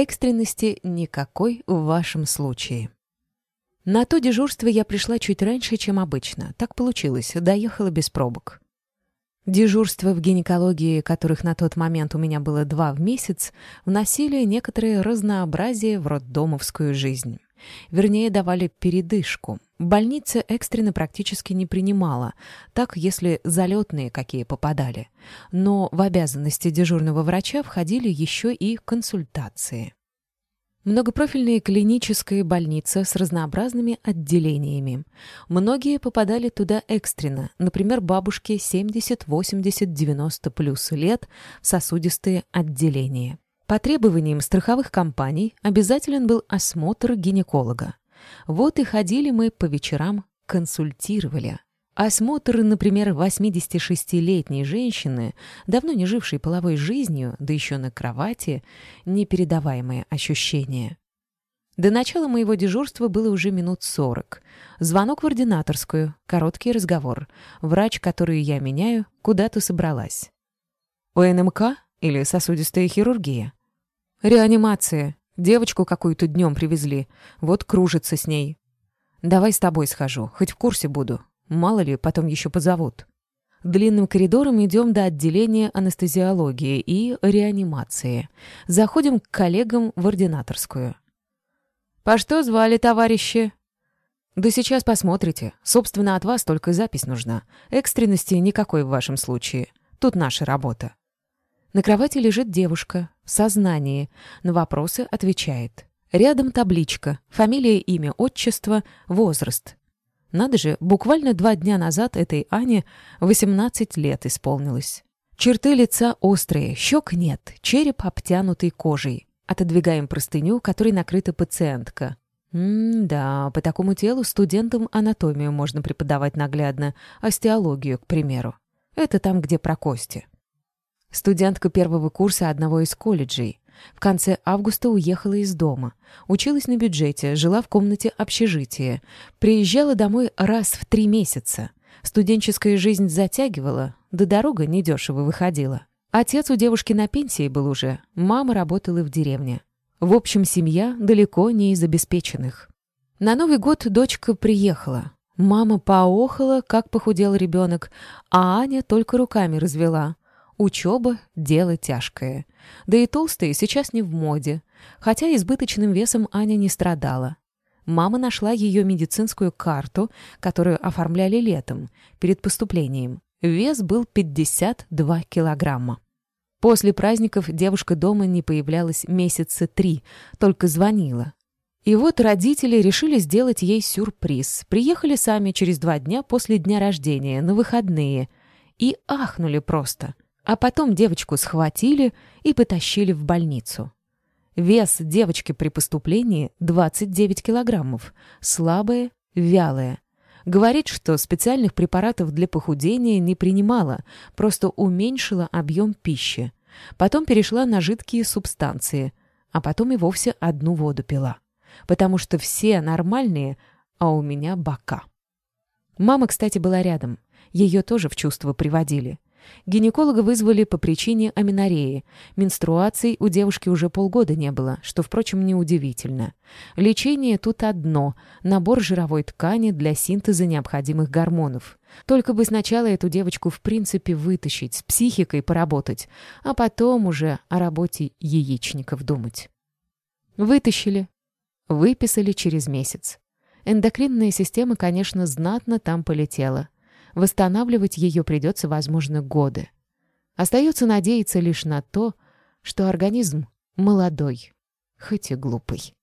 Экстренности никакой в вашем случае. На то дежурство я пришла чуть раньше, чем обычно. Так получилось, доехала без пробок. Дежурства в гинекологии, которых на тот момент у меня было два в месяц, вносили некоторое разнообразие в роддомовскую жизнь. Вернее, давали передышку. Больница экстренно практически не принимала, так если залетные какие попадали. Но в обязанности дежурного врача входили еще и консультации. Многопрофильная клиническая больница с разнообразными отделениями. Многие попадали туда экстренно, например, бабушки 70, 80, 90 плюс лет в сосудистые отделения. По требованиям страховых компаний обязателен был осмотр гинеколога. Вот и ходили мы по вечерам, консультировали. Осмотр, например, 86-летней женщины, давно не жившей половой жизнью, да еще на кровати, непередаваемое ощущение. До начала моего дежурства было уже минут сорок. Звонок в ординаторскую, короткий разговор. Врач, которую я меняю, куда-то собралась. ОНМК или сосудистая хирургия? Реанимация. Девочку какую-то днем привезли. Вот кружится с ней. Давай с тобой схожу, хоть в курсе буду. Мало ли, потом еще позовут. Длинным коридором идем до отделения анестезиологии и реанимации. Заходим к коллегам в ординаторскую. «По что звали, товарищи?» «Да сейчас посмотрите. Собственно, от вас только запись нужна. Экстренности никакой в вашем случае. Тут наша работа». На кровати лежит девушка, в сознании, на вопросы отвечает. Рядом табличка, фамилия, имя, отчество, возраст. Надо же, буквально два дня назад этой Ане 18 лет исполнилось. Черты лица острые, щек нет, череп обтянутый кожей. Отодвигаем простыню, которой накрыта пациентка. М-да, по такому телу студентам анатомию можно преподавать наглядно, остеологию, к примеру. Это там, где про кости. Студентка первого курса одного из колледжей. В конце августа уехала из дома. Училась на бюджете, жила в комнате общежития. Приезжала домой раз в три месяца. Студенческая жизнь затягивала, да дорога недешево выходила. Отец у девушки на пенсии был уже, мама работала в деревне. В общем, семья далеко не из обеспеченных. На Новый год дочка приехала. Мама поохала, как похудел ребенок, а Аня только руками развела. Учеба – дело тяжкое. Да и толстые сейчас не в моде. Хотя избыточным весом Аня не страдала. Мама нашла ее медицинскую карту, которую оформляли летом, перед поступлением. Вес был 52 килограмма. После праздников девушка дома не появлялась месяца три, только звонила. И вот родители решили сделать ей сюрприз. Приехали сами через два дня после дня рождения, на выходные. И ахнули просто – а потом девочку схватили и потащили в больницу. Вес девочки при поступлении 29 килограммов. Слабая, вялая. Говорит, что специальных препаратов для похудения не принимала, просто уменьшила объем пищи. Потом перешла на жидкие субстанции, а потом и вовсе одну воду пила. Потому что все нормальные, а у меня бока. Мама, кстати, была рядом. Ее тоже в чувство приводили. Гинеколога вызвали по причине аминореи. Менструаций у девушки уже полгода не было, что, впрочем, неудивительно. Лечение тут одно – набор жировой ткани для синтеза необходимых гормонов. Только бы сначала эту девочку в принципе вытащить, с психикой поработать, а потом уже о работе яичников думать. Вытащили. Выписали через месяц. Эндокринная система, конечно, знатно там полетела – Восстанавливать ее придется, возможно, годы. Остается надеяться лишь на то, что организм молодой, хоть и глупый.